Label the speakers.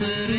Speaker 1: Mother.